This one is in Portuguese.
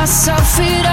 myself it